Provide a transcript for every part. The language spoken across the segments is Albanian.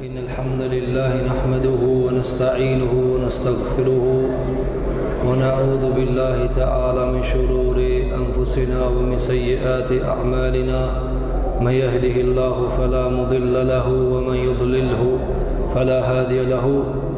إن الحمد لله نحمده ونستعينه ونستغفره ونعوذ بالله تعالى من شرور أنفسنا ومن سيئات أعمالنا من يهده الله فلا مضل له ومن يضلله فلا هادي له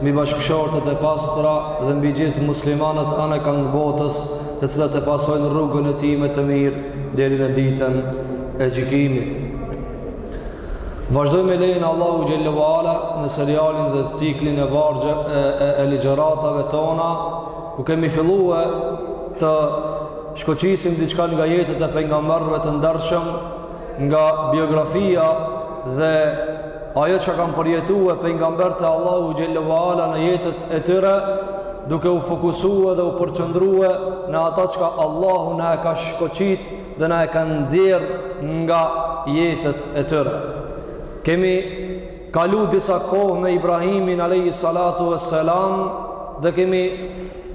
mbi bashkëshortet e pastra dhe mbi gjithë muslimanët anekënd botës, të cilët e pasojnë rrugën e tij me të mirë deri në ditën e gjykimit. Vazhdojmë me lejen e Allahut xhelle ue ala në serialin dhe ciklin e vargje e, e, e ligjeratave tona, ku kemi filluë të shkoqisim diçka nga jetët e pejgamberëve të ndershëm, Nga biografia dhe ajo çka kanë përjetue pejgamberët e Allahut xhelle ue ala në jetët e tyre, duke u fokusue dhe u përqendrue në ata çka Allahu na e ka shkoqit dhe na e ka nxjerr nga jetët e tyre. Kemi kalu disa kohë me Ibrahimin a.s. dhe kemi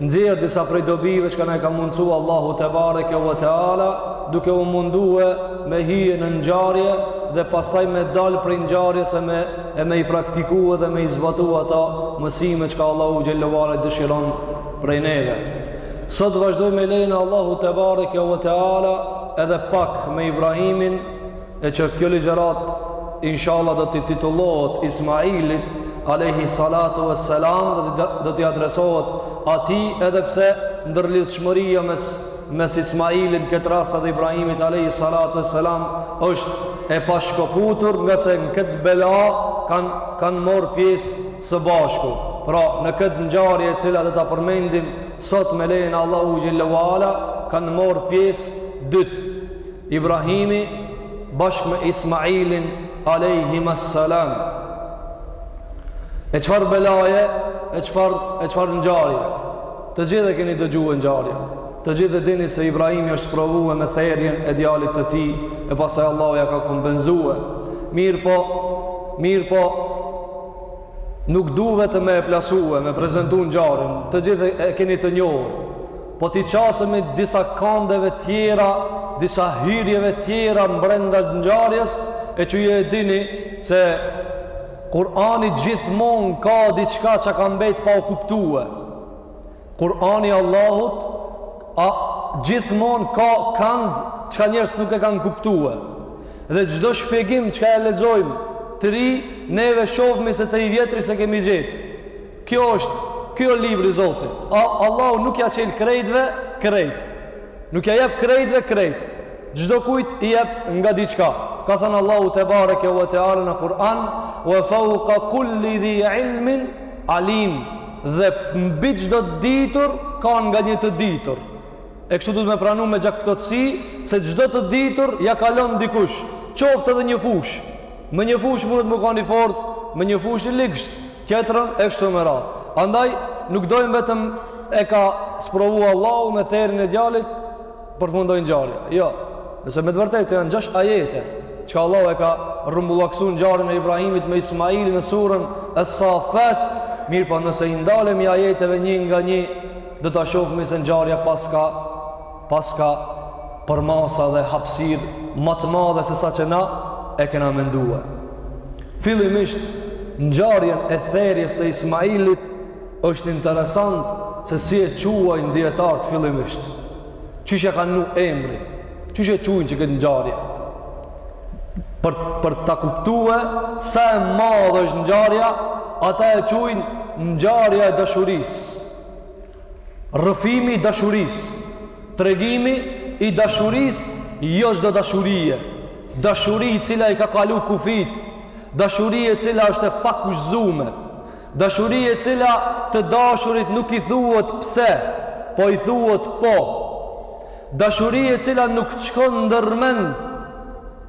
nxjerr disa prej dobive çka na e ka mundsu Allahu tebareke ve teala duke u mundue me hi në ngjarje dhe pastaj me dal prej ngjarjes e me e me i praktiku edhe me i zbatu ata mësime çka Allahu xhelle ue ala dëshiron prej neve. Sot vazhdojmë me lejen e Allahut tebareke ve teala edhe pak me Ibrahimin e që kjo ligjeratë inshallah do t'i titullohet Ismailit alejhi salatu ve selam dhe do t'i adresohet atij edhe pse ndërlidhshmëria mes, mes Ismailit këtë rast edhe Ibrahimit alejhi salatu ve selam është e pashkëputur ngase në këtë bela kanë kanë marrë pjesë së bashku pra në këtë ngjarje e cila do ta përmendim sot me lejen e Allahut xhelle ue ala kanë marrë pjesë dytë Ibrahimi bashkë me Ismailin alejhim selam. E çfarë belaje, e çfarë e çfarë ngjarje. Të gjithë e keni dëgjue ngjarjen. Të gjithë e dini se Ibrahimi është provue me therjen e djalit të tij, e pastaj Allahu ia ka kompenzue. Mirëpo, mirëpo, nuk du vete me e plasue, me prezentu ngjarjen, të gjithë e keni të njohur, Po t'i qasemi disa kandeve tjera, disa hyrjeve tjera mbrenda ngjarjes, e që ju e dini se Kur'ani gjithmonë ka diçka që ka mbet pa u kuptue. Kur'ani i Allahut a gjithmonë ka kand çka njerëzit nuk e kanë kuptue. Dhe çdo shpjegim çka e lexojmë, te i ri na e shofmi se te i vjetri s'e kemi gjet. Kjo është, ky është libri i Zotit. A, Allahu nuk ia çel krejtve krejt. Nuk ia jep krejtve krejt. Çdokujt i jep nga diçka. Ka thënë Allahu tebareke ve teala në Kur'an, "Wa fawqa kulli dhi ilmin alim." Dhe mbi çdo të ditur ka nga një të ditur. E kështu duhet me pranu me gjakftohtësi se çdo të ditur ia kalon dikush, qoftë edhe një fushë. Me një fushë mundet me kanë i fort, me një fushë i ligsht, tjetrën e kështu me radhë. Andaj nuk domë vetëm e ka sprovu Allahu me therin e djalit përfundoi ngjarja. Jo, nëse me të vërtetë janë gjashtë ajete që Allahu e ka rrumbullaksu ngjarjen e Ibrahimit me Ismailin në surën As-Saffat, mirëpo nëse i ndalemi ajeteve një nga një do ta shofmi se ngjarja paska paska përmasa dhe hapsirë ma të madhe sesa që na e kena mendue. Fillimisht, ngjarjen e therjes së Ismailit, është interesant se si e quajnë dijetarët fillimisht. Qysh e kanë nu emrin, qysh e quajnë qëkëtë ngjarje. Për, për ta kuptue, sa e madhe është ngjarja, ata e qujnë ngjarja e dashurisë. Rrëfimi i dashurisë, tregimi i dashurisë, jo çdo dashurie, dashuri e cila i ka kalu kufijtë, dashuri e cila është e pakushtëzume, dashuri e cila të dashurit nuk i thuhet pse, po i thuhet po, dashuri e cila nuk të shkon ndërmend,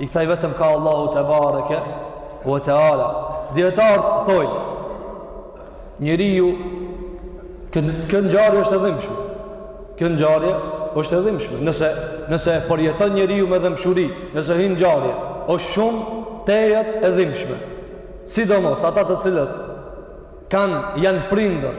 I kthehet vetëm ka Allahu tebareke ve teala Dijetarët thojnë Njeriu Kjo ngjarje është e dhimshme Kjo ngjarje është e dhimshme Nëse, nëse përjeton njeriu me dhembshuri Nëse hin ngjarje është shumë Tejet e dhimshme Sidomos ata të cilët Kanë janë prindër,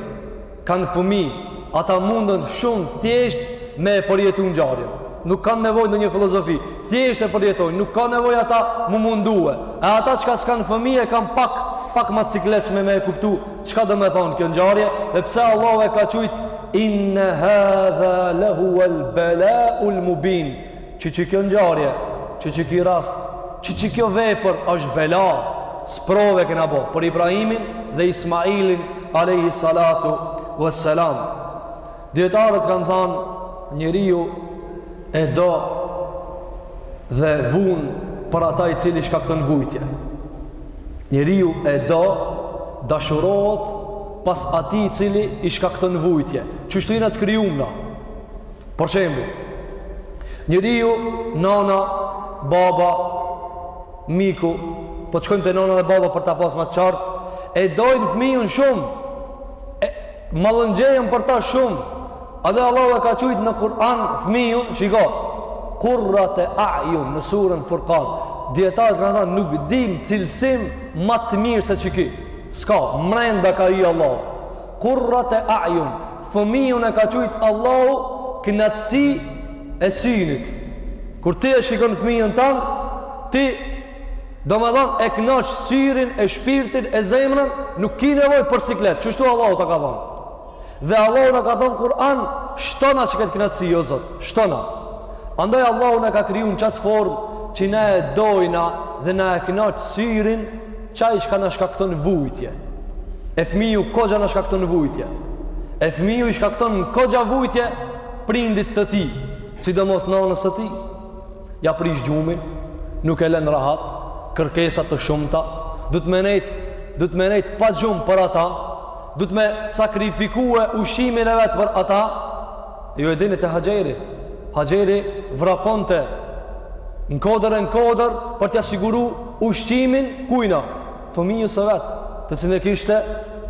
kanë fëmijë, ata mundën shumë thjesht me e përjetu ngjarjen. Nuk kanë nevojë ndonjë filozofi, thjesht e përjetojnë, nuk kanë nevojë ata mu mundue. E ata që s'kanë fëmijë e kanë pak pak ma cikleç me me e kuptu çka do me thanë kjo ngjarje dhe pse Allahu e ka qujt inna hadha lahuwa al balau al mubin që qikjo ngjarje, që qiki rast, që qikjo vepër është bela, sprovë kena bo, për Ibrahimin dhe Ismailin, alejhi salatu ve selam. Dijetarët kanë thanë, njeriu e do dhe vun për ata i cili shkakton vujtje. Njeriu e do, dashurohet pas atij i cili i shkakton vujtje. Qështu jena të krijum na? Për shembull, njeriu, nana, baba, miku, po shkojmë te nana dhe baba për ta pas ma të qartë, e dojnë fëmijën shumë, e mallëngjehen për ta shumë, Edhe Allahu e ka qujt në Kur'an fëmijën, shiko, kurrate ajun në surën Furkan, dijetarët kanë thanë nuk dim cilësim ma të mirë se qiki, s'ka, mrenda ka i Allahu, kurrate ajun, Fëmijun e ka qujt Allahu knatësi e synit. Kur ti e shikon fëmijën tan, ti domethon e knaq syrin e shpirtin e zemrën, nuk ki nevojë për siklet. Qeshtu Allahu ta ka dhon. Dhe Allahu na ka thon Kur'an shtona që këtë knatësi, o Zot, shtona. Andaj Allahu na ka kriju në qat formë që na e dojna dhe na e knaq syrin Qaj çka na shkakton vujtje. E fmiu koxha na shkakton vujtje. E fmiu i shkakton koxha vujtje prindit të tij. Sidomos nanës së tij. Ja prish gjumin, nuk e len rahat, kërkesa të shumta, duhet me nejt, duhet me nejt pa gjumë për ata, duhet me sakrifikue ushqimin e vet për ata, Ju e dini te Haxheri, Haxheri vraponte në kodër e në kodër për t'ia siguru ushqimin kujna, fëmijës së vet, të cilin e kishte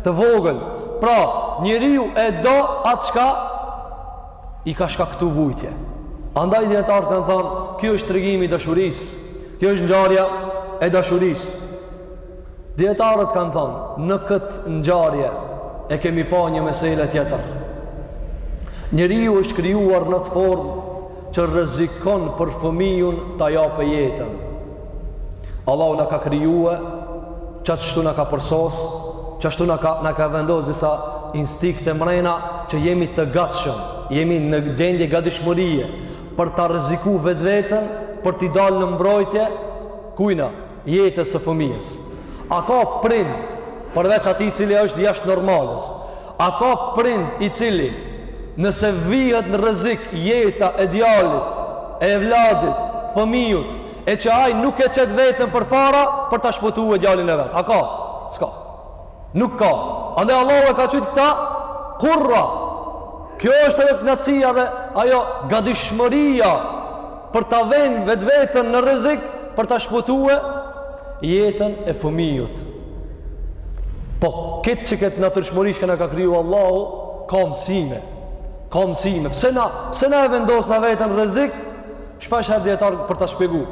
të vogël. Pra, njeriu e do atë çka i ka shkaktu vujtje. Andaj dijetarët kanë thonë, kjo është tregimi i dashurisë, kjo është ngjarja e dashurisë. Dijetarët kanë thonë, në këtë ngjarje e kemi pa një mesele tjetër. Njeriu është krijuar në atë formë që rrezikon për fëmijun ta japë jetën. Allahu na ka krijue, qashtu na ka përsos, qashtu na ka, na ka vendos disa instinkte mrena që jemi të gatshëm, jemi në gjendje gadishmërie për ta rreziku vetveten, për t'i dalë në mbrojtje, kujna, jetës së fëmijës. A ka prind përveç atij i cili është jashtë normales? A ka prind i cili nëse vihet në rrezik jeta e djalit, e evladit, fëmijut, e që ai nuk e çet veten përpara për ta shpëtue djalin e vet? A ka? S'ka. Nuk ka. Andaj Allahu e ka qujt këta kurra. Kjo është ajo knatësia dhe ajo gadishmëria për ta venë vetveten në rrezik për ta shpëtue jetën e fëmijut. Po këtë, qëkëtë natyrshmëri që na ka kriju Allahu, ka mësime. Ka mësime. Pse na, pse na e vendosna veten rrezik? Shpeshherë dijetarët për ta shpjegu.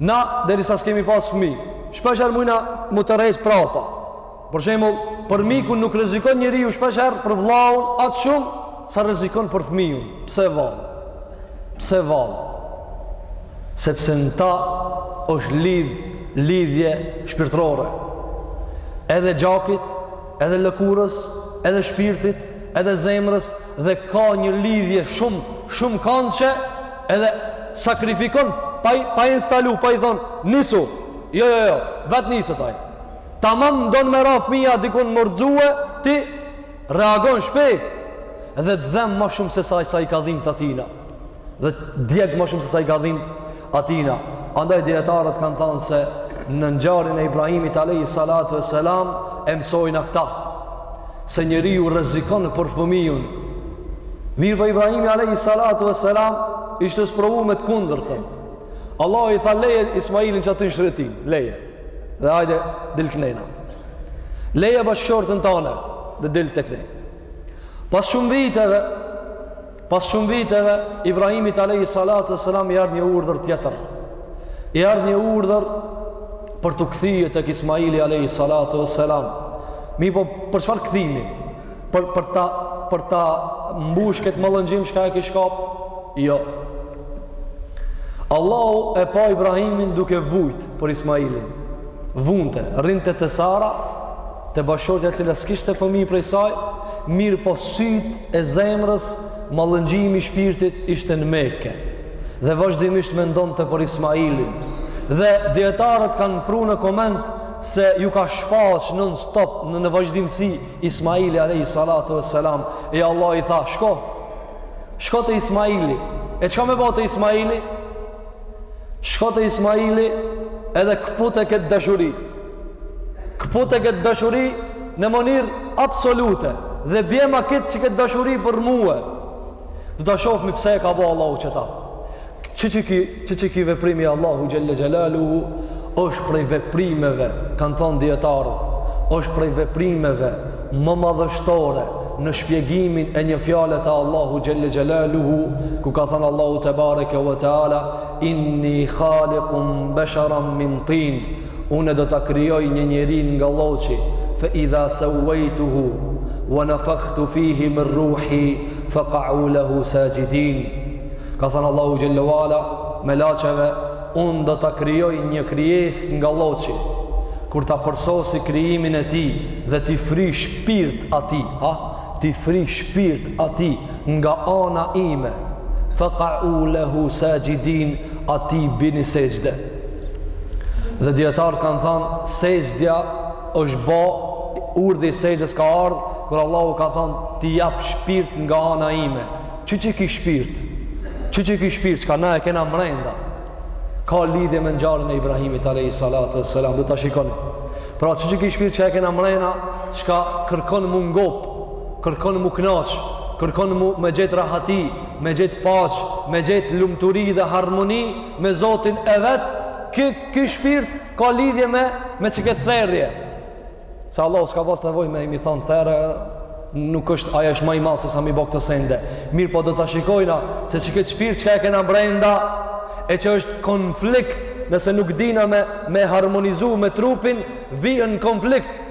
Na, derisa s'kemi pas fëmi, shpeshherë mujna m'u tërhjek prapa. Për shembull, për mikun nuk rrezikon njeriu shpeshherë për vlaun aq shumë, sa rrezikon për fëmijun. Pse vallë? Pse vallë? Sepse në ta është lidh, lidhje shpirtërore. Edhe gjakit, edhe lëkurës, edhe shpirtit, edhe zemrës, dhe ka një lidhje shumë, shumë kanë që, Edhe sakrifikon pa i, pa instalu, pa i thanë, nisu. Jo, jo, jo, vet niset ai. Tamam don me ra fëmija dikun me u rrxue, ti reagon shpejt dhe të dhem ma shumë se sa, sa i ka dhimtë atina. Dhe djeg ma shumë se sa i ka dhimtë atina. Andaj dietarët kanë thanë se në ngjarjen e Ibrahimit alayhi salatu vesselam e mësojnë këta se njeriu rrezikon për fëmijën Mirëpo Ibrahimi alayhi salatu vesselam ishte sprovu me të kundërtën. Allahu i tha leje Ismailin qaty në shkreti, leje. Dhe hajde, dil knejna. Leje bashkëshortën tane dhe dil knejna. Pas shumë viteve, pas shumë viteve, Ibrahimit alayhi salatu vesselam i erdh një urdhër tjetër. I erdh një urdhër për t'u kthye tek Ismaili alayhi salatu vesselam. Mirëpo për çfarë kthimi? për për ta për ta mbush këtë mallëngjim çka e kish kap? Jo. Allahu e pa Ibrahimin duke vujt për Ismailin. Vunte, rrinte te Sara, te bashkëshortja e cila s'kishte fëmijë prej saj, mirëpo sytë e zemrës, mallëngjimi i shpirtit ishte në Mekë. Dhe vazhdimisht mendonte për Ismailin. Dhe dietarët kanë pru në koment se iu ka shfaq non stop në, në vazhdimësi Ismaili alayhi salatu wassalam e Allahu i tha shko shko te Ismaili e çka me bo te Ismaili shko te Ismaili edhe këpute këtë dashuri këpute këtë dashuri në mënyrë absolute dhe bjema këtë që këtë dashuri për mue Do ta shohmi pse e ka bo Allahu qeta. Qiky, qiky veprim i Allahut xhelle xhelaluhu është prej veprimeve, kanë thanë dietarët, është prej veprimeve më madhështore në shpjegimin e një fjale të Allahut xhelle xhelaluhu, ku ka thanë Allahu tebareke ve teala, inni khalikum besharam min tin, Unë do ta krijoj një njeri nga lloçi, fe idha sawwaytuhu wa nafakhtu fihi min ruhi faqa'u lahu sajidin. Ka thanë Allahu xhelle ve ala melaqeve, unë do ta krijoj një krijesë nga lloçi. Kur ta përsosi krijimin e tij dhe t'i fri shpirt atij, ha, t'i fri shpirt atij nga ana ime. Faqa'u lahu sajidin, atij bini sexhde. dhe dijetarët kanë thanë sexhdja është bo urdhri i sexhdes ka ardhë kur Allahu ka thanë t'i jap shpirt nga ana ime qiqiky shpirt qiqiky shpirt çka na e kena mrenda ka lidhje me ngjarjen e Ibrahimit alejhi salatu ue selam do ta shikoni pra qiqiky shpirt çka e kena mrenda çka kërkon m'u ngop kërkon m'u knaq kërkon me me gjet rahati me gjet paqe me gjet lumturi dhe harmoni me Zotin e vet, ky ky shpirt ka lidhje me me qiket therrje. Se Allahu s'ka pas nevojë me i, m'i than therre, nuk është ai është ma i madh se sa m'i bo këto sende. Mirëpo do ta shikojna se qiket shpirt çka e kena brenda e që është konflikt nëse nuk dina me, me harmonizu me trupin, vijën konflikt.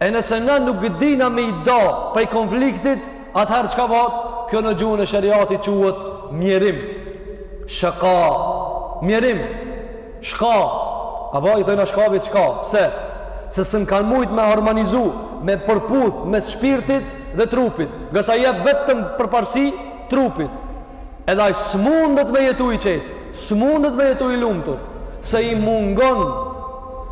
E nëse na nuk dina me iu nda prej konfliktit, Atëherë çka bohet? Kjo në gjuhën e sheriatit quhet mjerim. Shaka. Mjerim. Shka. Apo i thojna shkavit shka. Pse? Se s'un kanë mujt me harmonizu, me përputh, mes shpirtit dhe trupit. Ngase i jep vetëm përparësi trupit. Edhe ai s'mundet me jetu i qetë, s'mundet me jetu i lumtur, se i mungon,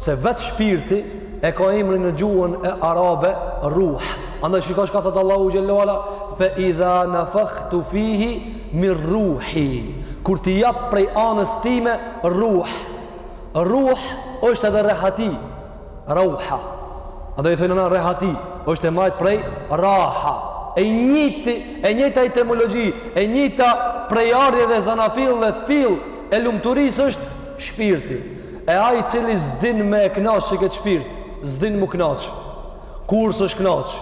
se vetë shpirti e ka emrin në gjuhën arabe ruh. Andaj shiko çka thotë Allahu xhel-le ue ala, fe idha nefahtu fihi min ruhi, kur t'i jap prej anës time ruh. Ruh është edhe rehati, Raha. Andaj i thojna na rehati, është e marrt prej raha. E njëti, e njëjta etimologji, e njëjta prejardhje dhe zanafillë dhe fill i lumturisë është shpirti. E ai i cili s'din me e knaq qiket shpirt, s'din m'u knaq. Kurr s'është knaq,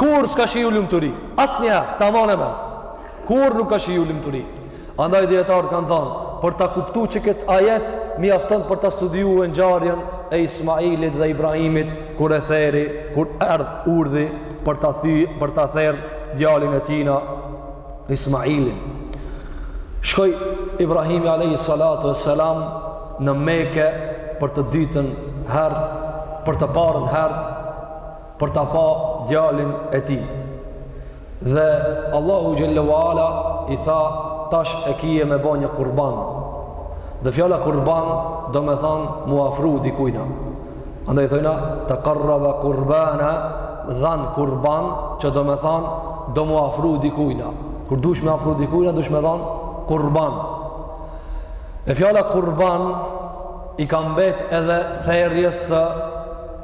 kurr s'ka shiju lumturi. Asnjëherë, ta mone me. Kurr nuk ka shiju lumturi. Andaj dijetarët kanë thanë, për ta kuptu qiket ajet mjafton për ta studiu ngjarjen e Ismailit dhe Ibrahimit kur e theri, kur erdh urdhri për ta thy, për ta therr djalin e tijna Ismailin. Shkoi Ibrahimi alejhi salatu uesselam në Meke për të dytën herë, për të parën herë, për ta pa djalin e tij. Dhe Allahu xhel-le ue ala i tha tash e kije me bo një kurban. Dhe fjala kurban domethan m'u afru dikujna. Andaj thojna tekarraba kurbana dhan kurban që domethan do m'u afru dikujna. Kur dush m'u afru dikujna dush me dhan kurban. E fjala kurban i ka mbet edhe therrjes së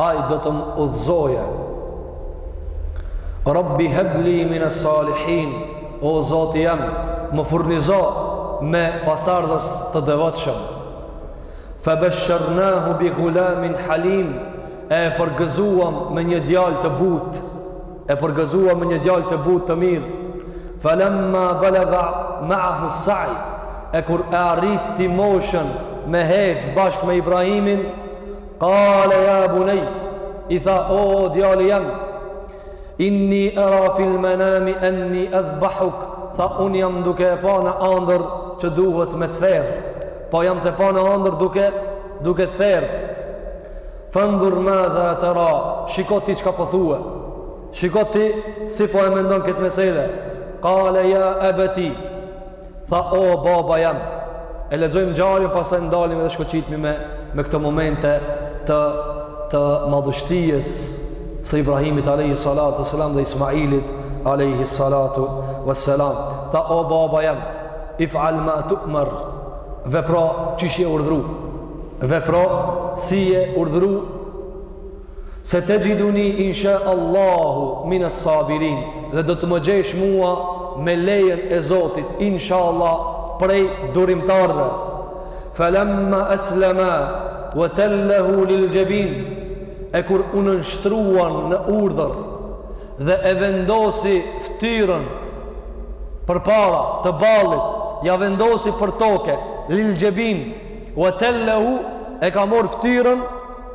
Ai do të më udhëzojë. Rabbi hebli mine salihin, o Zoti jem, më furnizo me pasardhës të devotshëm. Fa basharnahu bi gulamin halim, e përgëzuam me një djalë të butë, e përgëzuam me një djalë të butë të mirë. Falamma balagha ma'ahu as-sa'i, e kur e arriti moshën me hec bashkë me Ibrahimin, Kale ja bunej, i tha o djali jem, inni era fil menami enni edhbahuk, tha unë jam duke e pa në andër që duhet me të therë, po jam të pa në andër duke, duke të therë. Fendhur madha tera, shiko ti çka po thue, po shiko ti si po e mendon këtë mesele, kale ja ebeti, Tha, o, baba jam. E lexojmë ngjarjen, pastaj ndalemi edhe shkoqitmi me, me këto momente të, të madhështijes së Ibrahimit Alejhi Salatu Selam dhe Ismailit Alejhi Salatu Selam. Tha, o, baba jam, if'al ma tu'mer, vepro qysh je urdhru, vepro si je urdhru Setexhiduni insha Allahu mine sabirin dhe do të më gjesh mua me lejen e Zotit insha Allah prej durimtarve. Falamma aslama wa tallahu lil jabin e kur u nënshtruan në urdhër dhe e vendosi ftyrën përpara të ballit, ja vendosi për toke lil jabin wa tallahu e ka marr ftyrën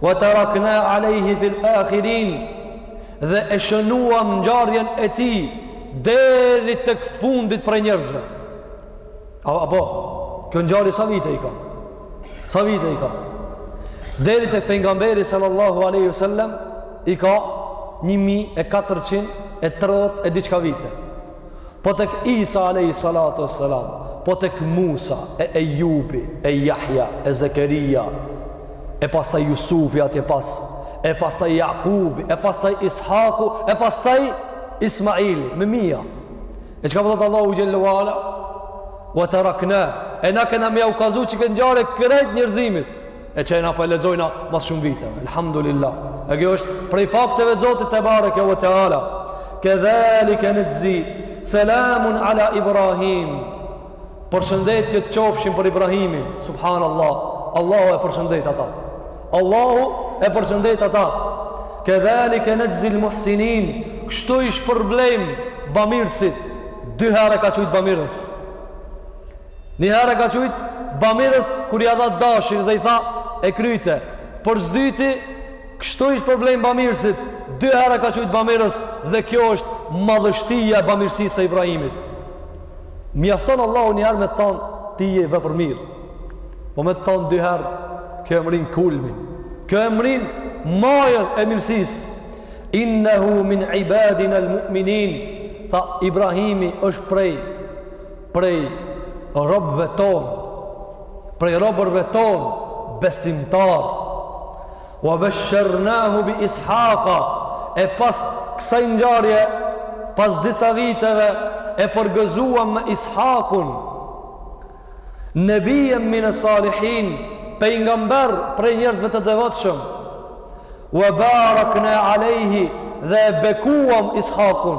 Wa tarakna alayhi fil akhirin dhe e shënuam ngjarjen e tij deri tek fundit prej njerëzve. Apo, kjo ngjarje sa vite i ka? Sa vite i ka? Deri tek pejgamberi sallallahu alaihi wasallam i ka 1430 e diçka vite. po tek Isa alejhi salatu ve selam, po tek Musa, e Ejubi, e Jahja, e Zekeria, e pastaj Jusufi atje pas, e pastaj Jakubi, e pastaj Ishaku, e pastaj Ismaili, me mija. E çka po thotë Allahu xhelle ve ala? Wa tarakna, e na kena me jau kallzu qikët ngjarje krejt njerëzimit, e qe na po e lexojna mas shumë vite Elhamdulillah e kjo është prej fakteve të Zotit tebareke ve teala kedhalike nexhzi selamun ala Ibrahim përshëndetje të qofshin për Ibrahimin subhanallah Allahu e përshëndet ata Allahu e përshëndet ata kedhalike nexhzil muhsinin kështu i shpërblejmë bamirësit dy herë e ka qujt bamirës Një herë e ka qujtë bamirës kur ja dha dashin dhe i tha e kryte. Për s'dyti, kështu i shpërblejm bamirësit, dy herë e ka qujtë bamirës dhe kjo është madhështia e bamirësisë së Ibrahimit. Mjafton Allahu një herë me të thanë ti je vepërmirë. Po me të thonë dy herë, kjo e mrrin kulmin. Kjo e mrrin majën e mirësisë. Innehu min ibadina al mu'minin, tha Ibrahimi është prej prej robëve tonë prej robërve tonë besimtar wa besharnahu bi ishaqa e pas kësaj ngjarje pas disa viteve e përgëzuam me ishaqun nebijen minas salihin pejgamber prej njerëzve të devotshëm wa barakna alejhi dhe e bekuam ishaqun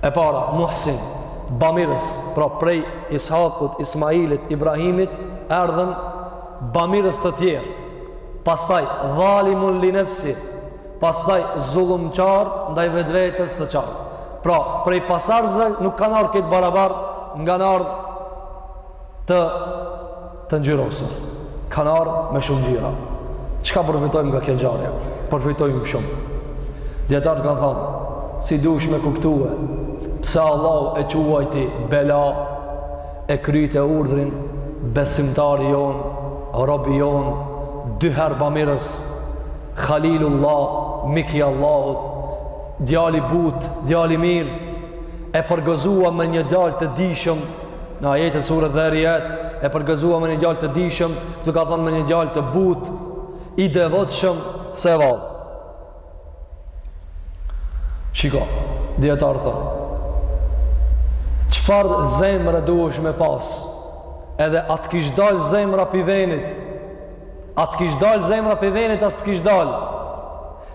E para, Muhsin, Bamirës, pra prej Ishakut, Ismailit, Ibrahimit, erdhën Bamirës të tjerë, pastaj Dhalimun Linefsi, pastaj Zullumqar, ndaj vetvetes së qartë. Pra, prej pasardhësve nuk kanë ardhë krejt barabar kanë ardhë të të ngjyrosur. Kanë ardhë me shumë ngjyra. Çka përfitojmë nga kjo ngjarje? Përfitojmë shumë. Dijetarët kanë thonë, si duhesh me kuptue, pse Allahu e quajti bela e kryte urdhrin, besimtari jonë, robi jonë, dyher bamirës, Khalilullah, miki i Allahut, djali i butë, djali i mirë, e përgëzuam me një djalë të dijshëm, Në ajete sures Dharijat, e përgëzuam me një djalë të dijshëm, këtu ka thonë me një djalë të butë, i devotshëm se valë. Shiko, dijetarët thonë, çfarë zemre duhesh me pasë, edhe a të kish dalë zemra pi venit, a të kish dalë zemra pi venit, a s'të kish dalë,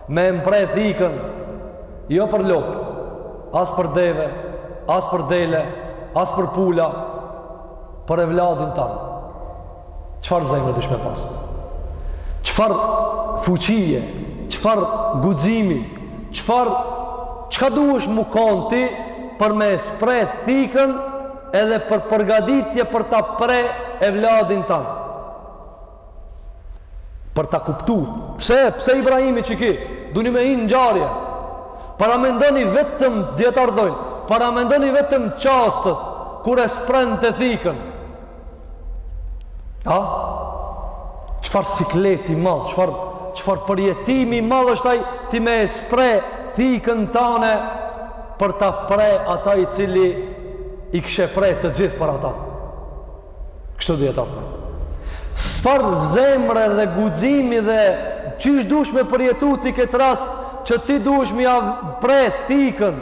me mpreh thikën, Jo për lopë, as për deve, as për dele, as për pula, për evladin tan. Çfarë zemre duhesh me pasë? Çfarë fuqie? Çfarë guximi? Çfarë... Çka duhesh mu kon ti për me e mpreh thikën edhe për përgaditje për ta pre evladin tan? Për ta kuptu, pse, pse Ibrahimi që ky, duni me hi në ngjarje, paramendoni vetëm, dijetarët thojnë, paramendoni vetëm çastet, kur e sprehte thikën. Ha? Çfarë sikleti i madh, çfarë, çfarë përjetimi i madh është ai, ti me e spreh thikën tane, për ta pre ata i cili i kishe pre të gjithë për ata. Kështu dhe të thëmë. Çfarë zemre dhe guximi dhe qysh duhesh me përjetu ti këtë rast që ti duhesh me ja pre thikën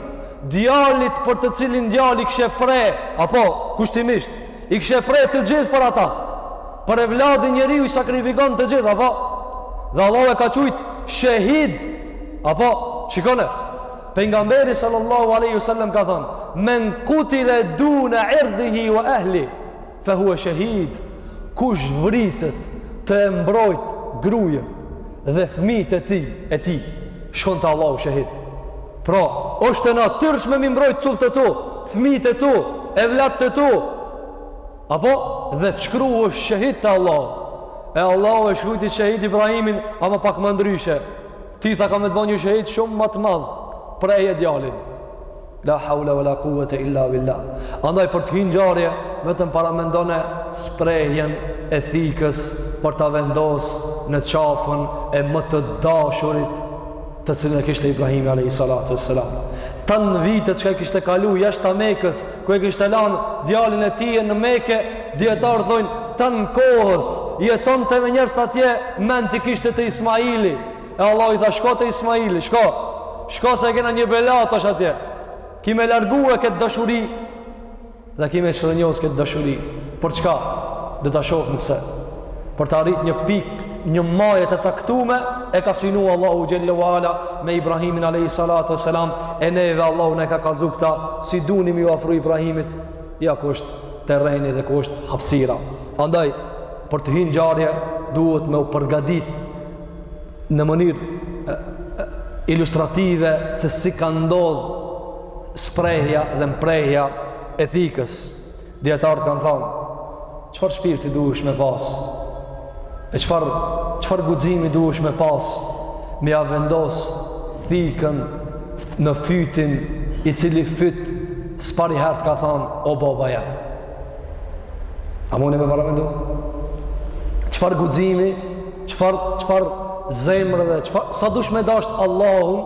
djalit për të cilin djalë i kishe pre apo kushtimisht i kishe pre të gjithë për ata për evladin njeriu i sakrifikon të gjithë apo dhe Allahu e ka qujtë shehid apo shikone Pejgamberi sallallahu alaihi wasallam ka thanë: "Men qutila duna irdihi wa ahlihi, fa huwa shahid." Kush vritet tu e mbrojt grujën dhe fëmijët e tij, e tij, shkon te Allahu shehid. Pra, është e natyrshme me i mbrojt cullt e tu, fëmijët e tu, evladët e tu. Apo dhe të shkruhesh shehid te Allahu. E Allahu e shkrujti shehid Ibrahimin, ama pak ma ndryshe. Ty tha kam me të bo një shehid shumë ma të madh preje djalin. La haula ve la kuvete illa billah. Andaj për të hi në ngjarje, vetëm paramendone sprehjen e thikës për ta vendos në qafën e më të dashurit të cilën e kishte Ibrahimi a.s. Tanë vitet çka i kishte kalu jashtë Mekës ku e kishte lanë djalin e tij në Mekë, dijetarët thonë tan kohës, jetonte me njerëz atje, mendt i kishte te Ismaili. E Allahu i tha shko te Ismaili, shko. Shko se kena një bela tash atje. Ki me e largu këtë dashuri dhe ki me e shrrënjos këtë dashuri. Për çka? Do ta shohim pse. për ta arrit një pikë një majë të caktume e ka synu Allahu Xhel-le ue Ala me Ibrahimin alejhi salatu uesselam e ne dhe Allahu na e ka kallzu këta si doni me iu afru Ibrahimit ja ku është terreni dhe ku është hapësira andaj për të hi në ngjarje duhet me u përgatit në mënyrë ilustrative se si ka ndodh sprehja dhe mprehja e thikës Dijetarët kanë thanë, çfarë shpirti duhesh me pas? E çfarë çfarë guximi duhesh me pas? Me ja vendos thikën në fytin i cili fyt s'pari herë të ka thanë o baba jem. A muni me paramendu? Çfarë guximi, çfarë çfarë zemre, çfarë sa duhesh me dasht Allahun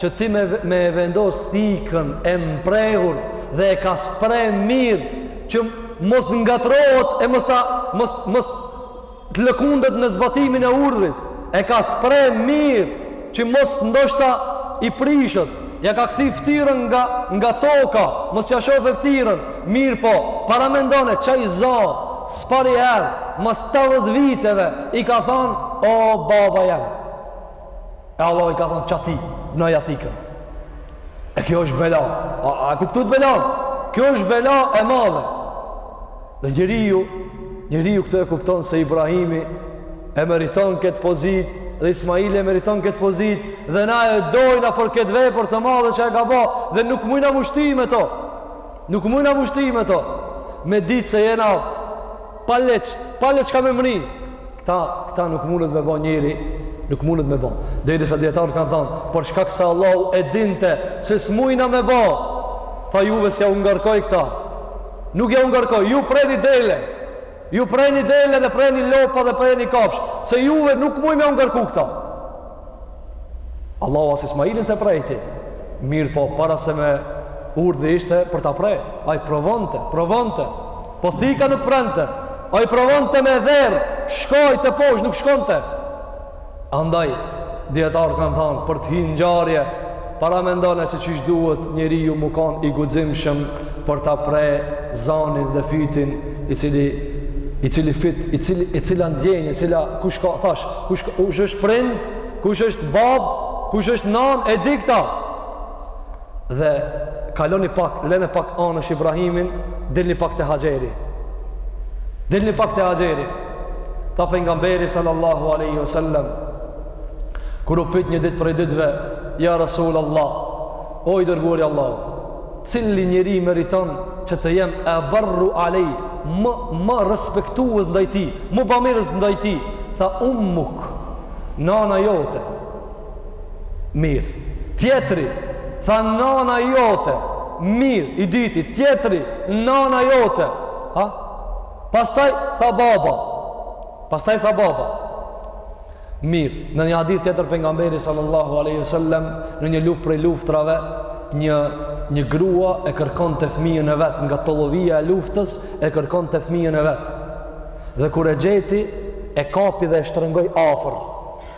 që ti me me e vendos thikën e mprehur dhe e ka mpre mirë që mos të ngatërrohet e mos ta mos mos të lëkundet në zbatimin e urdhrit e ka mpre mirë që mos ndoshta i prishet ja ka kthy fytyrën nga, nga toka mos ja shofe fytyrën mirëpo, paramendone që ai za s'pari herë mas 80 viteve i ka than o baba jem E Allah i ka thonë çati, vnja thikën. E kjo është bela. A e kuptut belan? Kjo është bela e madhe. Dhe njeriu, njeriu këtu e kupton se Ibrahimi e meriton këtë pozitë, dhe Ismaili e meriton këtë pozitë, dhe na e dojna për këtë vepër të madhe që e ka ba, dhe nuk mujna m'u shti me to. Nuk mujna m'u shti me to. Me ditë se jena Paleç, paleç ka me mri. Këta, këta nuk mundet me ba njeri, nuk mundet me ba. Dhe disa dijetarë kanë thanë, për shkak se Allahu e dinte, se s'mujna me ba. Tha juve s'jau ngarkoj këta. Nuk jau ngarkoj, ju preni dele. Ju preni dele dhe preni lopa dhe preni kafsh. Se juve nuk muj m'jau ngarku këta. Allahu as Ismailin s'e prejti. Mirëpo, para se me, urdhri ishte për ta pre. Ai provonte, provonte. Po thika nuk prente. Ai provonte me therr, shkojke teposhtë nuk shkonte. Andaj dijetarët kanë thënë për të, hin ngjarje, paramendone se qysh duhet njeriu m'u kanë i guximshëm për ta pre zanin dhe fytin i cili i cili fyt, i cili e cila ndjenjë, e cila kush ka thash, kush kush është prind, kush është bab, kush është nan, e di kta. dhe kaloni pak, lene pak anësh Ibrahimin, dilni pak te Haxheri. Dilni pak te Haxheri. Tha pejgamberi sallallahu aleyhi wa sallam, kur u pyt një ditë prej ditve, ja Rasul Allah, o i dërguar i Allahut, cili njeri meriton që të jem ebarru alejh, më, më respektues ndaj tij, më bamirës ndaj tij, tha ummuk, nana jote, Mirë. Tjetri, tha nana jote. Mirë, i dyti, tjetri, nana jote. Ha? Pastaj, tha baba. Pastaj, tha baba. Mirë, në një hadith tjetër pejgamberi sallallahu aleyhi sallem, në një luftë prej luftrave, një, një grua e kërkonte fmijën e vet, nga tollovia e luftës e kërkonte fmijën e vet. Dhe kur e gjeti, e kapi dhe e shtrëngoi afër.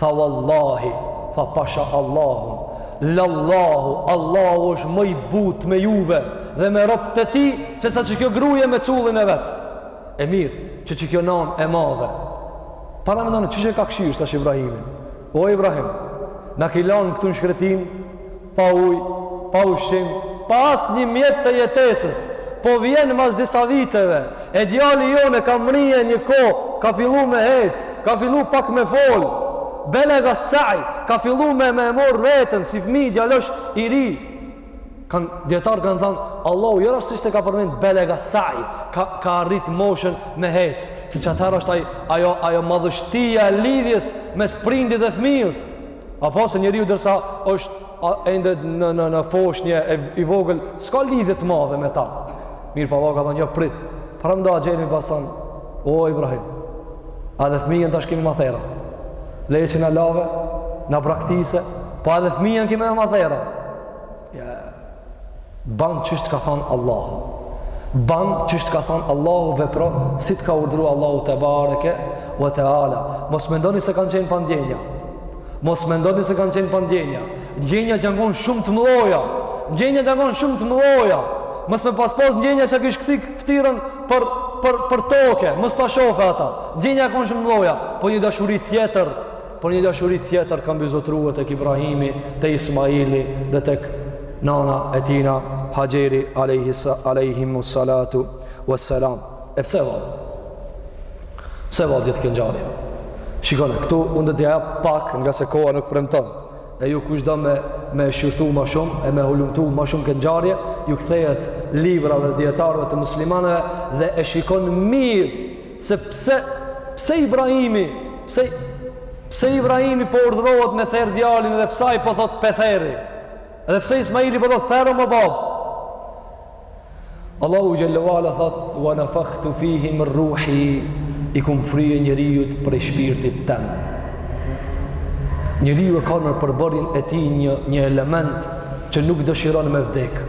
Tha wallahi, tha pasha Allahu, lallahu, Allahu është mo i butë me juve dhe me robt e tij, sesa që kjo gruje me cullin e vet. E mirë, që që kjo nanë e madhe. Paramendoni qysh e ka kshirë, sa shë Ibrahimin? O Ibrahim, na ki lanë këtu në shkretin, pa ujë, pa ushqim, pa asnjë mjet të jetesës, po vjen mas disa viteve, e djali jonë e ka mrije një kohë, ka fillu me hecë, ka fillu pak me folë, belega saj, ka fillu me e marrë vetën, si fmi, djalosh i ri, kan, dijetarët kanë thanë, Allahu jera si e ka përmendë, belega saj, ka, ka arritë moshën me hecë, si që atëherë është ajo, ajo madhështia e lidhjes mes prindit dhe fmiut, A përse njeriu ndërsa është ende në, në, në foshnje e, i vogël, s'ka lidhje të madhe me ta. Mirë pa po, Allah ka thonë, jo prit, paramendojeni me pas thanë, o Ibrahim, edhe fëmijën tash ki me ma therë a, le që na lave, na braktise, pa po edhe fëmijën ki me ma therë a, Ja, ban qysh të ka thonë Allahu. Ban qysh të ka thonë Allahu, vepro, si të ka urdhru Allahu tebareke ve teala. Mos mendoni se kanë qenë pa ndjenja. Mos mendoni se kanë qenë pa ndjenja. Ndjenjat jan kon shumë të mdhoja. Ndjenjat jan kon shumë të mdhoja. Mos me pas pas ndjenja s'e kish kthy ftyrën për, për, për toke. Mos ta shofe ata. Ndjenjat jan kon shumë të mdhoja. Po një dashuri tjetër, Por një dashuri tjetër ka mbizotërue tek Ibrahimi, te Ismaili dhe tek nana e tina Hajeri alayhi alayhimus salatu wassalam. E pse vallë? Pse vallë gjithë kjo ngjarje? Shikoni, këtu unë do t'ja jap pak ngase koha nuk premton. E ju kush do me me shqyrtu ma shumë e me hulumtu ma shumë kët ngjarje, ju kthehet librave dhe dijetarëve të muslimanëve dhe e shikon mirë Se pse, pse Ibrahimi, pse, pse Ibrahimi po urdhërohet me therë djalin dhe pse ai po thot pe therri? Dhe pse Ismaili po thot therrëm babë? Allahu Xhelle wa ala thot, wa nefakhtu fihi min ruhi, i kum frye njeriut prej shpirtit tem. Njeriu e ka në përbërjen e tij një, një element që nuk dëshiron me vdek,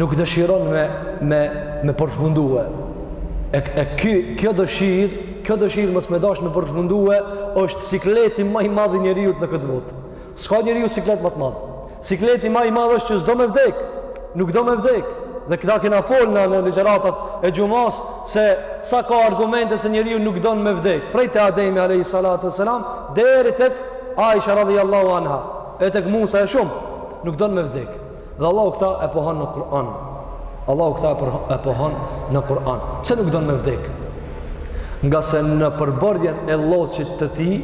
nuk dëshiron me, me, me përfundue, e, e kjo, kjo dëshirë, kjo dëshirë mos me dashë me përfundue, është sikleti ma i madh i njeriut në këtë botë. S'ka njeriu siklet ma të madh. Sikleti ma i madh është që s'do me vdekë, nuk do me vdekë. Dhe këta kena folë në, në ligjëratat e xhumas, se sa ka argumente se njeriu nuk don me vdekë. Prej te Ademi, alejhi salatu ue selam, deri tek Aisha radhiallahu anha, e tek Musa e shumë, nuk don me vdekë. Dhe Allahu këta e pohon në Kur'an. Allahu këta e pohon në Kur'an. Pse nuk don me vdek? Nga se në përbërjen e lloçit të tij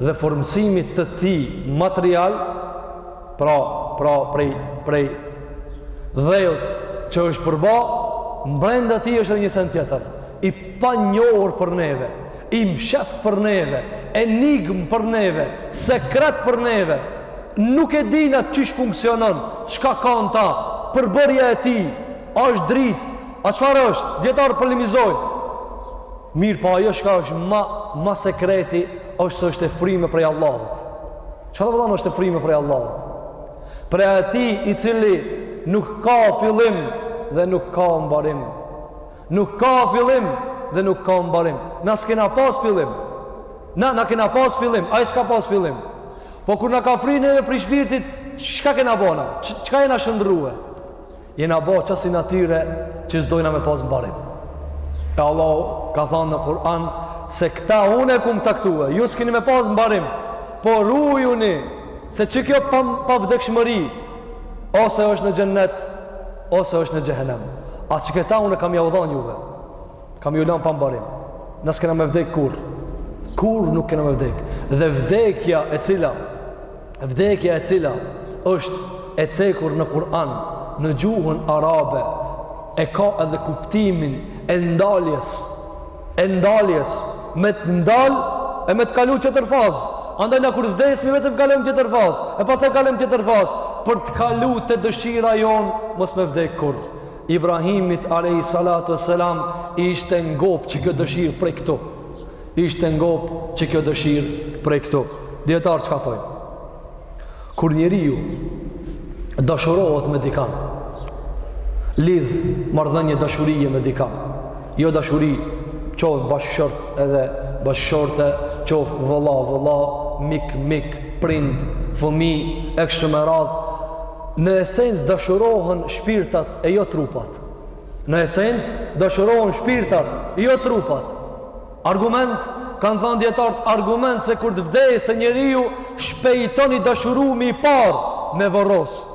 dhe formësimit të tij material, pra, pra prej, prej dheut që është përba, mbrenda tij është një send tjetër, i panjohur për neve, i msheft për neve, enigmë për neve, sekret për neve, nuk e dina qysh funksionon, çka ka n'ta, përbërja e tij, a është dritë, a çfarë është, dijetarë polemizojnë, mirëpo ajo çka është ma, ma sekreti, është se është e fryme prej Allahut. Çka do me thanë është e fryme prej Allahut? Prej atij i cili nuk ka fillim dhe nuk ka mbarim. Nuk ka fillim dhe nuk ka mbarim. Na s'kena pas fillim. Na, na kena pas fillim. Ai s'ka pas fillim. Po kur na ka fry neve prej shpirtit, çka kena bona? Çka jena shndërrue? Jena bo qasi natyre që s'dojna me pas mbarim. E Allahu ka thanë në Kur'an se këta unë e kum caktue. Ju s'kini me pas mbarim. Po rujuni se qikjo pa, pavdekshmëri, ose është në xhennet ose është në xhehenem a qëkëta unë e kam jau dhan juve kam ju lanë pa mbarim na s'kena me vdek kurrë kurrë nuk kena me vdek dhe vdekja e cila vdekja e cila është e cekur në Kur'an në gjuhën arabe e ka edhe kuptimin e ndaljes e ndaljes me të ndal e me të kalu tjetër fazë andaj na kur vdesmi vetëm kalojmë tjetër fazë e pastaj kalojmë tjetër fazë për të kalu te dëshira jonë mos me vdek kurrë Ibrahimit alejhi salatu ve selam ishte ngop qëkjo dëshirë prej këtu ishte ngop qëkjo dëshirë prej këtu dijetarët çka thojnë Kur njeriu dashurohet me dikan, lidh marrëdhënie dashurie me dikan, jo dashuri qoftë bashkëshort edhe bashkëshorte, qoftë vëlla, vëlla, mik, mik, prind, fëmi, e kështu me radhë, në esencë dashurohen shpirtat e jo trupat. Në esencë dashurohen shpirtat e jo trupat. Argument, kanë thënë dijetarët, argument se kur të vdesë njeriu, shpejton i dashuruni i parë me vorrosë.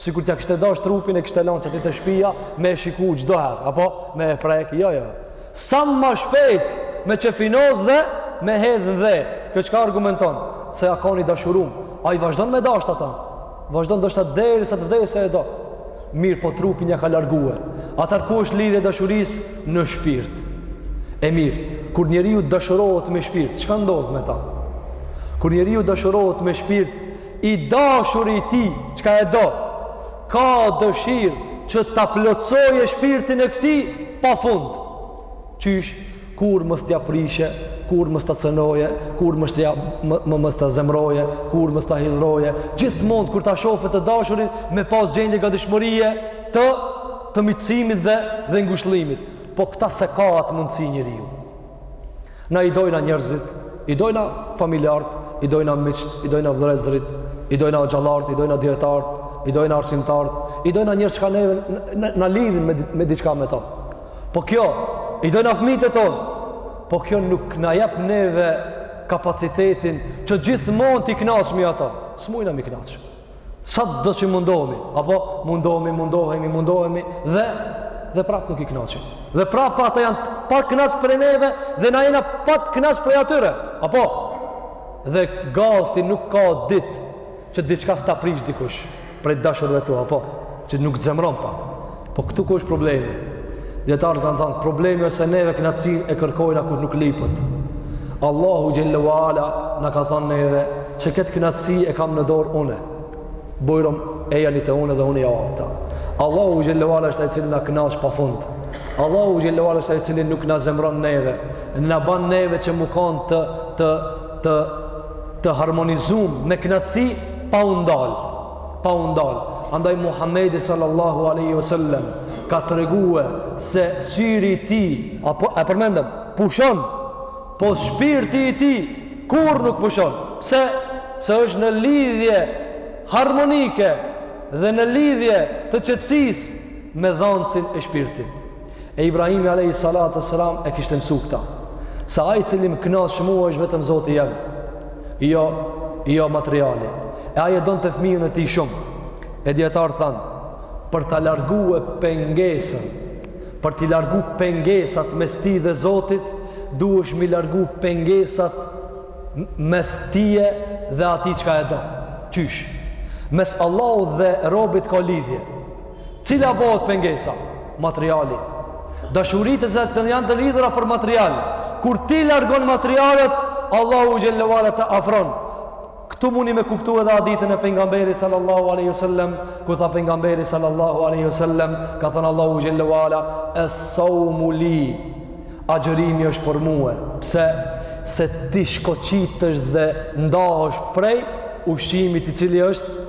Sikur t'ia kishte dashtë trupin e kishte lanë qaty te shpia, me e shiku çdo herë, apo me e prekë, jo, jo. Sa më shpejt me qefinos dhe me hedhë n'dhe, kjo çka argumenton, se a ka një dashurun, ai vazhdon me dashtë ata, Vazhdon ndoshta derisa të vdese e do. Mirëpo trupin ja ka largue. Atëherë ku është lidhja e dashurisë në shpirt. E mirë, kur njeriu dashurohet me shpirt, çka ndodh me ta? Kur njeriu dashurohet me shpirt, i dashuri i tij, çka e do? Ka dëshirë që ta plotësoje shpirtin e këtij pa fund. Qysh, Kurrë mos t'ia prishe, kurrë mos ta cënoje, kurrë mos t'ia më mos ta zemroje, kurrë mos ta hidhroje. Gjithmonë kur ta shofe të dashurin me pas gjendje gatishmërie të të miqësimit dhe dhe ngushëllimit. Po këta s'e ka atë mundësi njeriu. Na i dojna njerëzit, i dojna familjart, i dojna miqt, i dojna vëllezërit, i dojna hoxhallart, i dojna dijetart, i dojna arsimtart, i dojna njerëz çka neve na lidhin me me diçka me to. Po kjo, i dojna fmitë tonë, po kjo nuk na jep neve kapacitetin që gjithmonë t'i knaqmi ata. S'mujna m'i knaq. Sado që mundohemi, apo mundohemi, mundohemi, mundohemi, dhe, dhe prapë nuk i knaqim. Dhe prapë pa ata janë pa knaqë prej neve dhe na jena pa knaqë prej atyre. Apo, dhe gati nuk ka ditë Që diçka s'ta prish dikush prej dashurve tu, apo? Që nuk zemron pak. Po këtu ku është problemi? Dijetarët kanë thënë, problemi është se neve knaqsinë e kërkojna ku nuk lipet. Allahu Xhelle ve Ala na ka thënë neve, që këtë knaqsi e kam në dorë une. Bujrum ejani te une dhe une jav ap ta. Allahu Xhelle ve Ala është i cili na knaq pa fund. Allahu Xhelle ve Ala është i cili nuk na zemron neve. Na ban neve që mu kanë të, të të të harmonizum me knaqësi pa u ndal pa u ndal andaj Muhamedi sallallahu alaihi wasallam ka tregue se syri i tij apo e përmendëm pushon po shpirti i tij kurrë nuk pushon pse se është në lidhje harmonike dhe në lidhje të qetësisë me dhënësin e shpirtit E Ibrahimi alayhi salatu selam e kishte mësu këta. Se ai i cili më kënaq mu është vetëm Zoti jem. Jo, jo materiali. E ai e donte fëmijën e tij shumë. E dijetart thanë, për ta largue pengesën, për t'i largu pengesat mes ti dhe Zotit, duhesh m'i largu pengesat mes tije dhe atij çka e do. Qysh? Mes Allahut dhe robit ka lidhje. Cila bëhet pengesa? Materiali. Dashuritë se të janë të lidhura për material. Kur ti largon materialet, Allahu xhelle ve ala të afron. Këtu mundi me kuptu edhe hadithin e pengamberit sallallahu aleyhi sallem, kur tha pengamberi sallallahu aleyhi sallem, ka thënë Allahu xhelle ve ala, es-saumu li, agjërimi është për mue. Pse? Se ti shkoqitesh dhe ndahesh prej ushqimit i cili është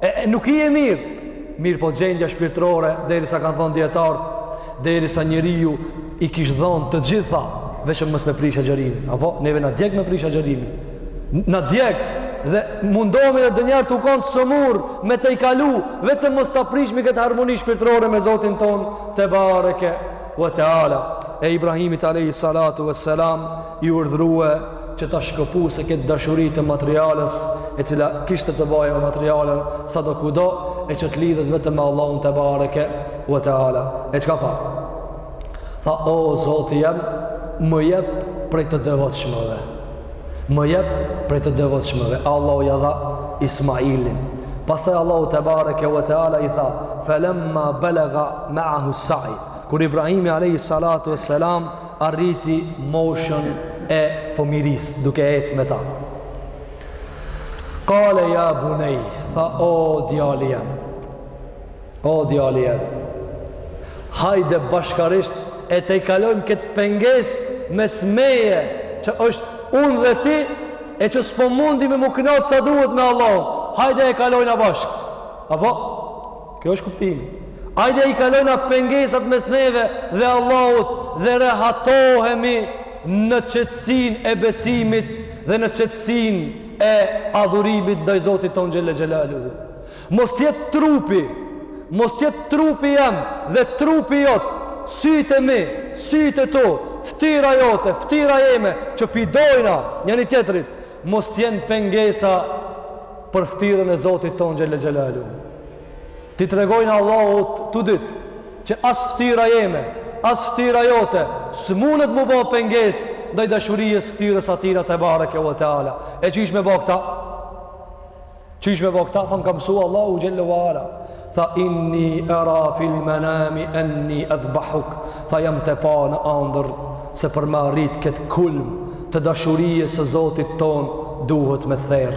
E, e nuk i je mirë. Mirë po gjendja shpirtërore, derisa kanë thonë dijetarët, derisa njeriu i kish dhonë të gjitha, veçëm mos me prish agjërimin. Apo, neve na djeg me prish agjërimin. Na djeg, dhe mundohemi dhe do njerëz tu konë të sëmurë, me tejkalu, vetëm mos ta prishmi këtë harmoni shpirtërore me Zotin tonë, tebareke ve teala, e Ibrahimit alejhi salatu vesselam i urdhëroi që ta shkëpusë këtë dashuri të materiales, e cila kishte të bëjë me materialen sa do kudo, e që të lidhet vetëm me Allahun tebareke ue teala. E çka tha? Tha o Zoti jem, më jep prej të devotshmëve. Më jep prej të devotshmëve. Allahu ia dha Ismailin. Pastaj Allahu tebareke ue teala i tha: "Falamma balagha ma'ahu sa'i" Kur Ibrahimi alayhi salatu wassalam arriti moshën e fëmijërisë duke ec me ta kale ja bunej tha o djali jem o djali jem hajde bashkarisht e tejkalojmë këtë pengesë mes meje që është unë dhe ti e që s'po mundi me m'u knaq sa duhet me Allahun hajde e kalojna bashkë apo Ky është kuptimi. Hajde i kalojna pengesat mes neve dhe Allahut dhe rehatohemi në qetsinë e besimit dhe në qetsinë e adhurimit ndaj Zotit tonë Xhelle Xhelaluhu. Mos t'jetë trupi, mos t'jetë trupi jem dhe trupi jot, sytë e mi, sytë e tu, ftyra jote, ftyra jeme, që p'i dojna njëni-tjetrit, mos t'jenë pengesa për ftyrën e Zotit tonë Xhelle Xhelaluhu. T'i tregojna Allahut tu dit që as ftyra jeme, as ftyra jote s'munet m'u bo pengesë ndaj dashurisë s'ftyrës Atina tebareke ve teala. E qysh me bo këta? Qysh me bo këta? Tha më ka mësu Allahu xhelle ve ala. Tha inni era fil menami enni edhbahuk. Tha jam te pa në andër se për m'arrit këtë kulm të dashurisë së Zotit tonë duhet me therr.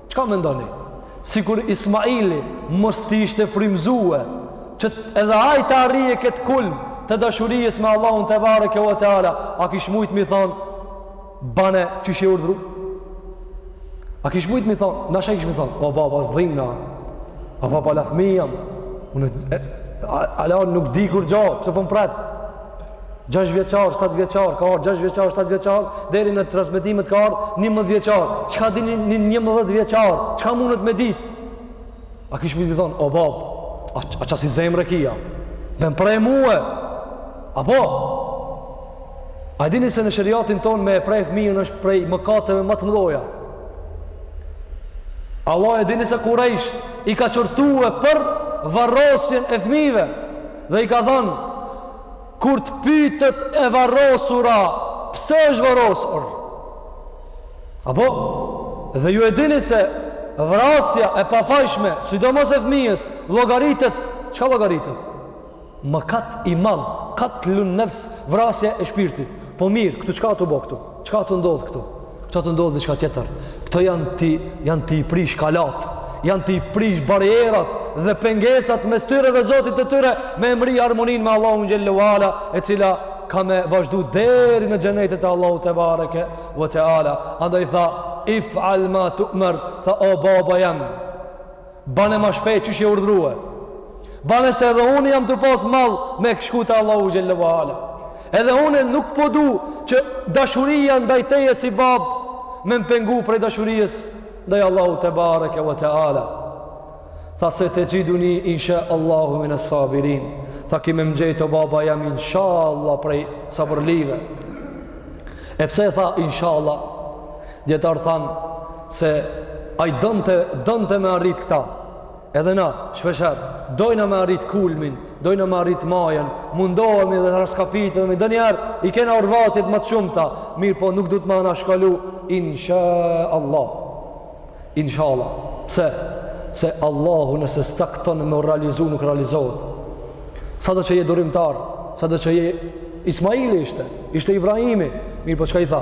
Çka mendoni? Sikur Ismaili mos të ishte frymëzu që edhe ai ta arrije këtë kulm të dashurisë me Allahun tebareke ue teala, a kish mujt m'i thonë, bane qysh je urdhru? A kish mujt m'i thonë, nashta kish m'i thonë, o baba s't'dhimna, apo hala fmi jam, unë, e, a, ala nuk di kurgjo, pse po m'pret, 6 vjeçar, 7 vjeçar, ka ardh 6 vjeçar, 7 vjeçar, deri në transmetimet ka ardh 11 vjeçar. Çka din një 11 vjeçar? Çka mundet me dit? A kish me të thon, o bab, a, a çasi zemre ki a? Me më pre mue. Apo a e dini se në sheriatin tonë me e pre fëmijën është prej mëkateve ma të mdhaja. Allah e dini se kurejshët i ka qortue për varrosjen e fëmijëve dhe i ka thënë Kur të pytet e varrosura, pse është varrosur? Apo? Dhe ju e dini se vrasja e pafajshme, sidomos e fëmijës, llogaritet, çka llogaritet? Mëkat i madh, katlun nefs, vrasja e shpirtit. Po mirë, këtu çka tu bo këtu? Çka tu ndodh këtu? Këtu a tu ndodh diçka tjetër? Këta janë tu i, janë tu i prish kalatë, janë tu i prish barrierat dhe pengesat mes tyre dhe Zotit të tyre me e mrri harmoninë me Allahun xhel-le ve ala e cila ka me vazhdu deri në xhenetet e Allahut tebareke ve teala. Andaj tha, if'al ma tu'mer, tha o baba jem, Bane ma shpejt qysh je urdhrue. Bane se edhe unë jam tu pas mall me shku te Allahu xhel-le ve ala. Edhe unë nuk po du që dashuria ndaj teje si bab me më pengu prej dashurisë ndaj Allahu tebareke ve teala. Tha setexhiduni insha Allahu mines sabirin. Tha ki me më gjetë o baba jem insha Allah prej sabërlive. E pse tha insha Allah? Dijetarët thanë se ai donte, donte me arrit këta. Edhe na, shpeshherë, dojna me arrit kulmin, dojna me arrit majen, mundohemi edhe raskapitemi, ndonjëherë i kena orvatjet ma të shumta, mirëpo nuk duhet me na shkalu, insha Allah. Insha Allah. Pse? Se Allahu nëse s'cakton me u realizu, nuk realizohet. Sado që je durimtar, sado që je Ismaili ishte, ishte Ibrahimi, mirëpo çka i tha,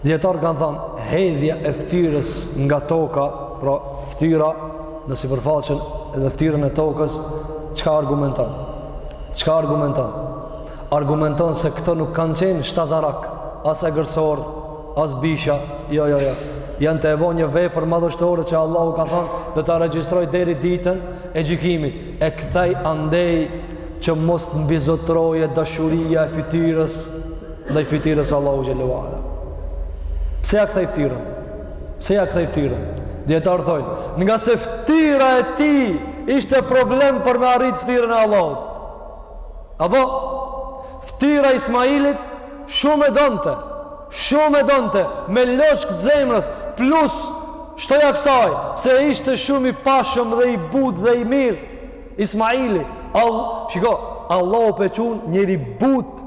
Dijetarë kanë thanë, hedhja e ftyrës nga toka, pra ftyra në sipërfaqen edhe ftyrën e tokës, çka argumenton? Çka argumenton? Argumenton se këta nuk kanë qenë shtazarak, as egërsor, as bisha, jo, jo, jo. Janë tu e bo një vepër madhështore që Allahu ka thanë do ta regjistroj deri ditën e gjykimit. E kthej andej që mos të mbizotrojë dashuria e fytyrës, ndaj fytyrës Allahu xhel-le ve ala. Pse ja kthej fytyrën? Pse ja kthej fytyrën? Dijetarët thonë, ngase fytyra e tij ishte problem për me arrit fytyrën e Allahut. Apo fytyra e Ismailit shumë e donte, shumë e donte me loçk të zemrës plus shtoja kësaj se ishte shumë i pashëm dhe i butë dhe i mirë Ismaili. All, shiko, Allahu peçun njeri butë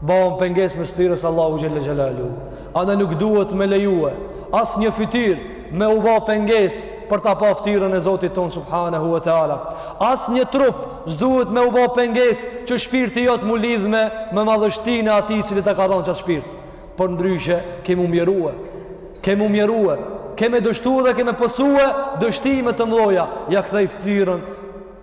Ban pengesë mes fytyrës Allahu xhel-le xhelaluhu. E na nuk duhet me lejue asnjë fytyrë me u bë pengesë për ta pa fytyrën e Zotit tonë subhanahu wa taala. Asnjë trup s'duhet me u bë pengesë që shpirti jot m'u lidh me madhështinë e atij i cili ta ka dhënë qat shpirt. Përndryshe kemi u mjerue. Kemi u mjerue. Kemi dështu dhe kemi pësue dështime të mëdha. Ja kthej fytyrën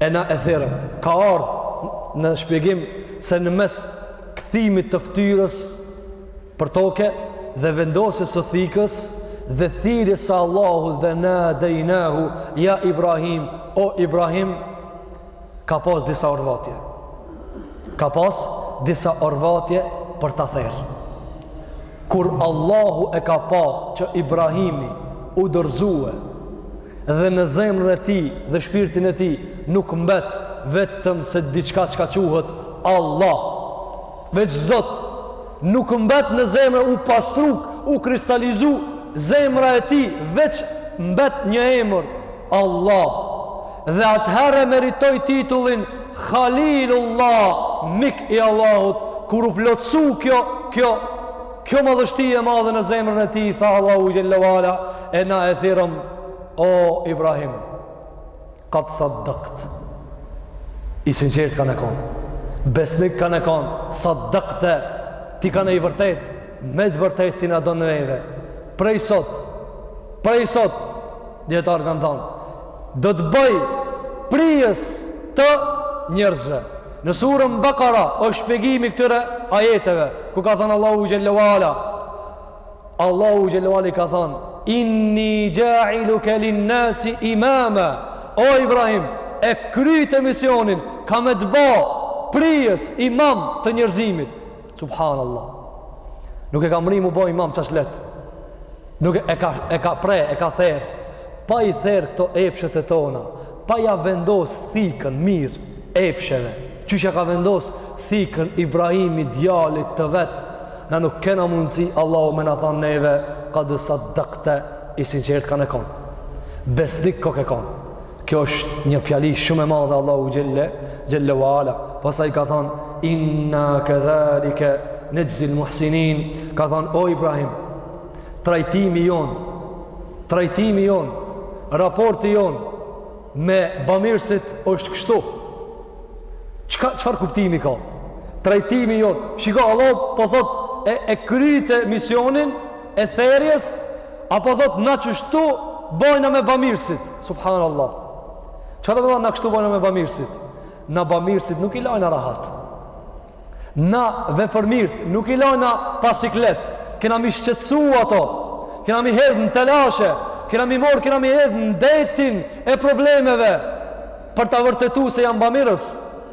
e na e thirrëm ka ardh në shpjegim se në mes kthimit të ftyrës për toke dhe vendosjes së thikës dhe thirrjes së Allahut ve nadejnahu ja Ibrahim o Ibrahim ka pas disa orvatje ka pas disa orvatje për ta therë kur Allahu e ka pa që Ibrahimi u dorëzue Dhe në zemrën e tij dhe shpirtin e tij nuk mbet vetëm se diçka çka quhet Allah. Veç Zot nuk mbet në zemër u pastru, u kristalizu zemra e tij veç mbet një emër Allah. Dhe atëherë e meritoi titullin Khalilullah, mik i Allahut, kur u plotësu kjo, kjo Kjo madhështi e madhe në zemrën e tij, tha Allahu xhel-le ve ala, e na e thirrëm o Ibrahim. Qad saddaqt. I sinqertë ke kon. Besnik ke kon. Saddaqte ti ke kan i vërtetë, me të vërtet ti na don neve. Prej sot, prej sot, dijetarët kanë thanë, do të bëj prijës të njerëzve. Në surën Bakara është shpjegimi i këtyre ajeteve, ku ka thënë Allahu xhel-le ve ala. Allahu xhel-le ve ala i ka thënë: "Inni ja'iluka lin-nasi imama." O Ibrahim, e kryjte misionin, kam me të ba prijës imam të njerëzimit. Subhanallah. Nuk e ka mri m'u bo imam qaq lehtë. Nuk e ka e ka pre, e ka ther. Pa i ther këto epshet e tona, pa ja vendos thikën mirë epsheve. Qysh ja ka vendos thikën Ibrahimi djalit të vet. Na nuk kena mundësi Allahu me na thanë neve qad saddaqta i sinqertë ke kon. Besnik koke kon. Kjo është një fjali shumë e madhe Allahu Gjelle, Gjelle wa Ala. Pastaj ka thonë, inna kedhalike negjzil muhsinin, ka thonë, o Ibrahim, trajtimi jonë, trajtimi jonë, raporti jonë me bamirësit është kështu. Çka, çfarë kuptimi ka? Trajtimi jonë, shiko, Allah po thotë, e, e kryte misionin, e therjes apo thot na qështu bojna me bamirësit subhanallah çka do me thonë na kështu bojna me bamirësit na bamirësit nuk i lajna rahat na vepërmirt nuk i lajna pa siklet kena m'i shqetsu ato kena m'i hedh në telashe kena m'i mor kena m'i hedh në detin e problemeve për ta vërtetu se janë bamirës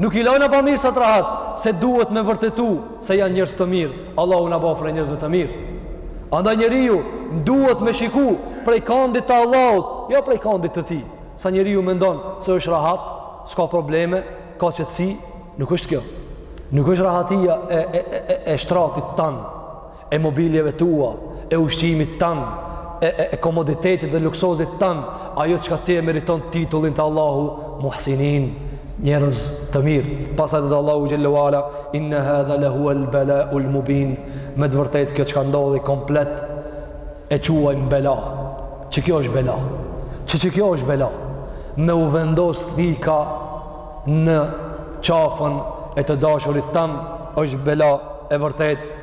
Nuk i lajna bamirësat rahat, se duhet me vërtetu se janë njerëz të mirë. Allahu na boftë prej njerëzve të mirë. Andaj njeriu duhet me shiku prej kandit të Allahut, jo prej kandit të tij. Sa njeriu mendon se është rahat, s'ka probleme, ka qetësi, nuk është kjo. Nuk është rahatia e, e, e, e, e shtratit tanë. e mobiljeve tua, e ushqimit tanë, e, e, e komoditetit dhe luksozit tanë, ajo çka ti e meriton titullin te Allahu, muhsinin, njerëz të mirë. Pastaj thotë Allahu gjelle wa ala, inna hadha lehuel belaul mubin, me të vërtetë kjo çka ndodhi komplet, e quajmë bela. Qe kjo është bela. Qe qe kjo është bela. Me u vendos thika në qafën e të dashurit tanë, është bela e vërtetë,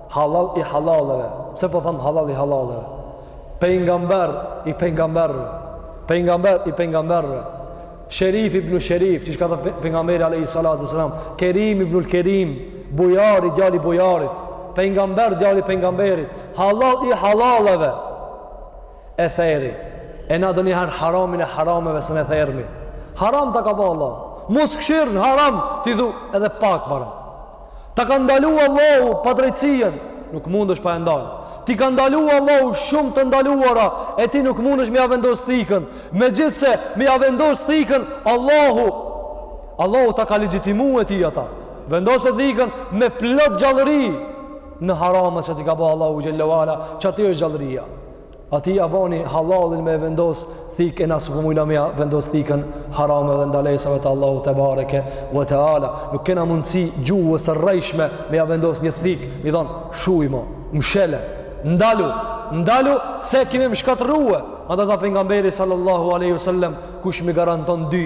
Hallall i hallalleve. Pse po tham hallall i hallalleve? Pejgamber i pejgamberëve. Pejgamber i pejgamberëve. Sherif ibn Sherif, siç ka thënë pejgamberi alayhi salatu wasalam, Kerim ibn Kerim, bujari djali i bujarit, pejgamber djali i pejgamberit, hallall i hallalleve. e theri. E na donjëherë haramin e harameve së ne thermi. Haram ta ka ba Allahu. Mos kshir në haram, ti thu edhe pak barem. Ta ka ndalu Allahu padrejtësinë, nuk mundesh pa e ndalë. T'i ka ndalu Allahu shumë të ndaluara, e ti nuk mundesh me ia vendosë thikën. Megjithëse me ia vendosë thikën, Allahu, Allahu ta ka legjitimu e ti ata. Vendose thikën me plot gjallëri, në harama që t'i ka ba Allahu Gjellewala, qaty është gjallëria. Atij ia bani halalin me vendos thikë e na s'po mujna me ia vendos thikën harameve dhe ndalesave të Allahut tebareke ve teala. Nuk kena mundësi gjuhës së rrejshme me ia vendos një thikë, m'i thanë shuj mo, mshele, ndalu, ndalu se ki me më shkatrru. Andaj tha pejgamberi sallallahu aleyhu sallem, kush m'i garanton dy,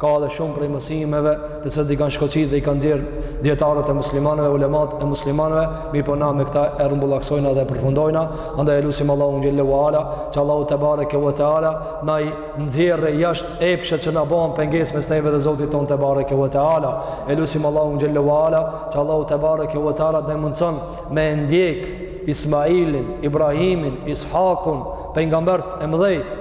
Ka edhe shumë prej mësimeve të cilat i kanë shkoqit dhe i kanë nxjerr dietarët e muslimanëve, ulemat e muslimanëve, mirëpo na me këta e rrumbullaksojna dhe e përfundojna. Andaj e lusim Allahun xhallahu ala, që Allahu te bareke ve teala na i nxjerrë jashtë epshet që na bon pengesë mes neve dhe Zotit tonë te bareke ve teala. E lusim Allahun xhallahu ala, që Allahu te bareke ve teala të na mundson me ndjek Ismailin, Ibrahimin, Ishakun, pejgambert e mëdhej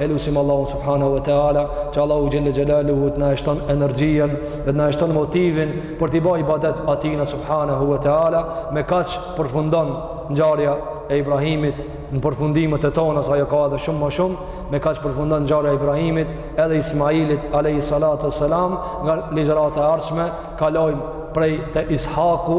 E lusim Allahun subhanahu wa taala, që Allahu xhelle xhelaluhu të na shton energjinë dhe të na shton motivin për t'i ba ibadet atina subhanahu wa taala, me kaq përfundon ngjarja e Ibrahimit në përfundimet e tona se ajo ka edhe shumë ma shumë, me kaq përfundon ngjarja e Ibrahimit edhe Ismailit alayhi salatu wassalam, nga ligjërata e ardhshme kalojmë prej te Ishaku